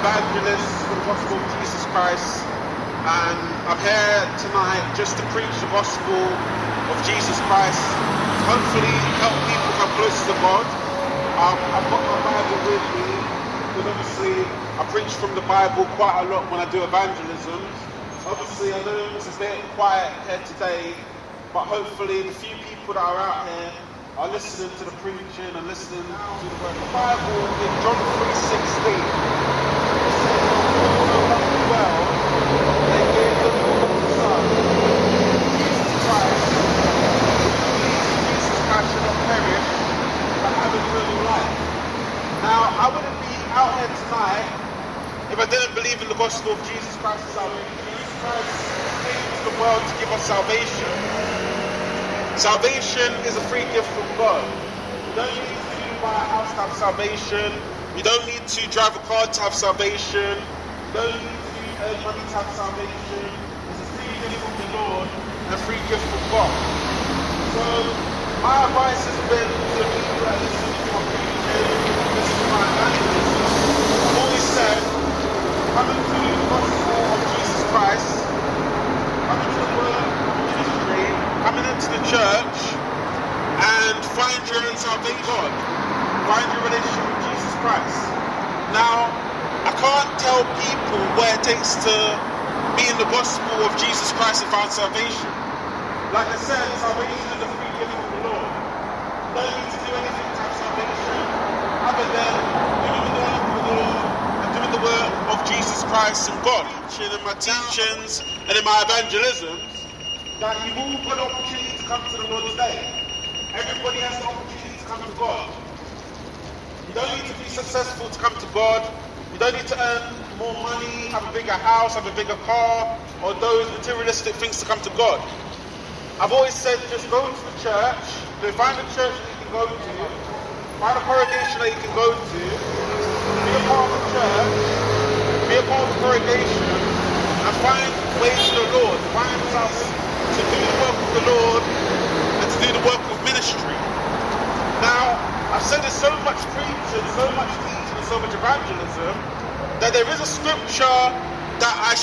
evangelist for the gospel of Jesus Christ, and I'm here tonight just to preach the gospel of Jesus Christ. Hopefully, help people come closer to God. Um, I've got my Bible with me obviously I preach from the Bible quite a lot when I do evangelism. Obviously, I know it's a bit quiet here today, but hopefully, the few people that are out here are listening to the preaching and listening to the word. The Bible in John three sixteen. I wouldn't be out here tonight if I didn't believe in the gospel of Jesus Christ as salvation. Jesus Christ came to the world to give us salvation. Salvation is a free gift from God. You don't need to buy a house to have salvation. You don't need to drive a car to have salvation. You don't need to earn money to have salvation. It's a free gift from the Lord and a free gift from God. So my advice has been to people that listen to my preaching, listen to my evangelism. I've always said, come into the gospel of Jesus Christ, come into the word of ministry, coming into the church and find your own salvation. God. Find your relationship with Jesus Christ. Now, I can't tell people where it takes to be in the gospel of Jesus Christ and find salvation. Like I said, salvation is a free gift from the Lord. You don't need to do anything to have salvation other than doing the work of the Lord and doing the work of Jesus Christ and God. Teaching in my teachings and in my evangelisms, that you've all got an opportunity to come to the Lord today. Everybody has the opportunity to come to God. You don't need to be successful to come to God. You don't need to earn more money, have a bigger house, have a bigger car, or those materialistic things to come to God. I've always said just go to the church, to find a church that you can go to, find a congregation that you can go to, be a part of the church, be a part of the congregation, and find ways to the Lord, find ways to do the work of the Lord and to do the work of ministry. Now, I've said there's so much preaching, so much teaching, so much evangelism that there is a scripture that I